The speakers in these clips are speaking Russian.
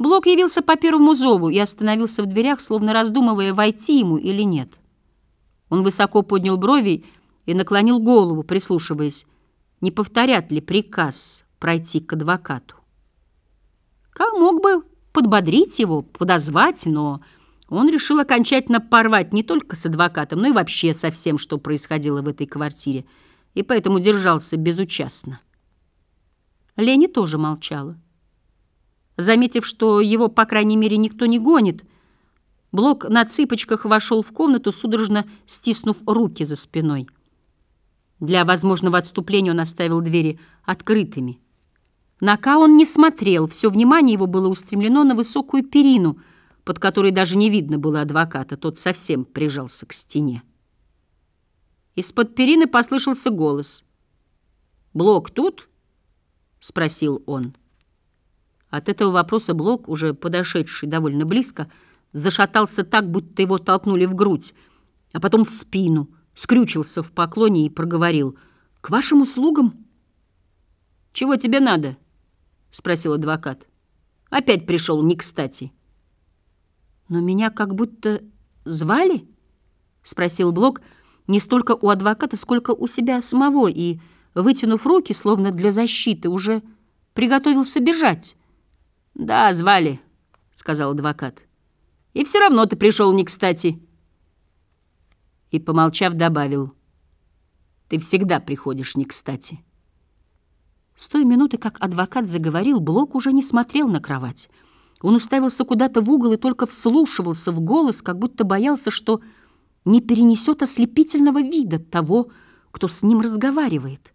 Блок явился по первому зову и остановился в дверях, словно раздумывая, войти ему или нет. Он высоко поднял брови и наклонил голову, прислушиваясь, не повторят ли приказ пройти к адвокату. Ка мог бы подбодрить его, подозвать, но он решил окончательно порвать не только с адвокатом, но и вообще со всем, что происходило в этой квартире, и поэтому держался безучастно. Лени тоже молчала. Заметив, что его, по крайней мере, никто не гонит, Блок на цыпочках вошел в комнату, судорожно стиснув руки за спиной. Для возможного отступления он оставил двери открытыми. На Ка он не смотрел, все внимание его было устремлено на высокую перину, под которой даже не видно было адвоката, тот совсем прижался к стене. Из-под перины послышался голос. «Блок тут?» — спросил он. От этого вопроса Блок, уже подошедший довольно близко, зашатался так, будто его толкнули в грудь, а потом в спину, скрючился в поклоне и проговорил. «К вашим услугам?» «Чего тебе надо?» — спросил адвокат. «Опять пришел не кстати». «Но меня как будто звали?» — спросил Блок не столько у адвоката, сколько у себя самого, и, вытянув руки, словно для защиты, уже приготовился бежать. «Да, звали», — сказал адвокат. «И все равно ты пришел не кстати». И, помолчав, добавил, «Ты всегда приходишь не кстати». С той минуты, как адвокат заговорил, Блок уже не смотрел на кровать. Он уставился куда-то в угол и только вслушивался в голос, как будто боялся, что не перенесет ослепительного вида того, кто с ним разговаривает.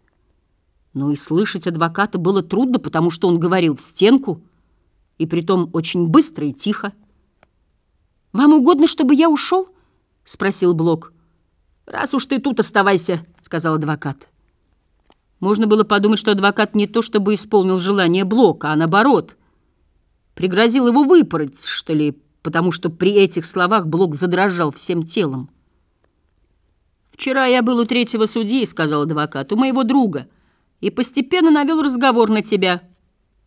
Но и слышать адвоката было трудно, потому что он говорил в стенку — и притом очень быстро и тихо. «Вам угодно, чтобы я ушел?» — спросил Блок. «Раз уж ты тут, оставайся», — сказал адвокат. Можно было подумать, что адвокат не то чтобы исполнил желание Блока, а наоборот. Пригрозил его выпороть, что ли, потому что при этих словах Блок задрожал всем телом. «Вчера я был у третьего судьи», — сказал адвокат, — «у моего друга, и постепенно навел разговор на тебя».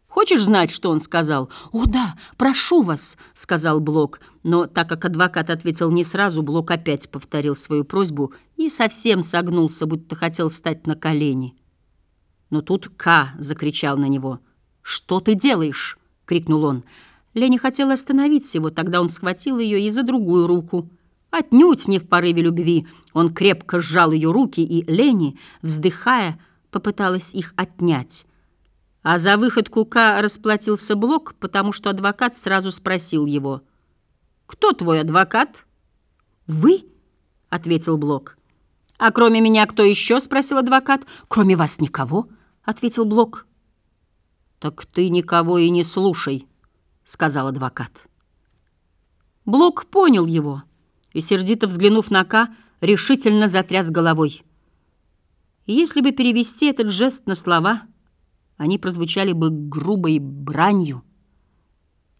Хочешь знать, что он сказал? «О, да, прошу вас», — сказал Блок. Но так как адвокат ответил не сразу, Блок опять повторил свою просьбу и совсем согнулся, будто хотел встать на колени. Но тут К закричал на него. «Что ты делаешь?» — крикнул он. Лени хотела остановить его, тогда он схватил ее и за другую руку. Отнюдь не в порыве любви. Он крепко сжал ее руки, и Лени, вздыхая, попыталась их отнять. А за выходку К расплатился Блок, потому что адвокат сразу спросил его. «Кто твой адвокат?» «Вы?» — ответил Блок. «А кроме меня кто еще?» — спросил адвокат. «Кроме вас никого?» — ответил Блок. «Так ты никого и не слушай», — сказал адвокат. Блок понял его и, сердито взглянув на К, решительно затряс головой. Если бы перевести этот жест на слова — они прозвучали бы грубой бранью.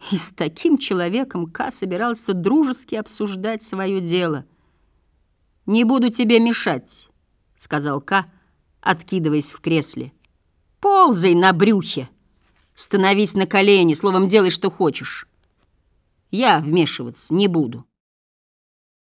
И с таким человеком Ка собирался дружески обсуждать свое дело. «Не буду тебе мешать», — сказал Ка, откидываясь в кресле. «Ползай на брюхе, становись на колени, словом, делай, что хочешь. Я вмешиваться не буду».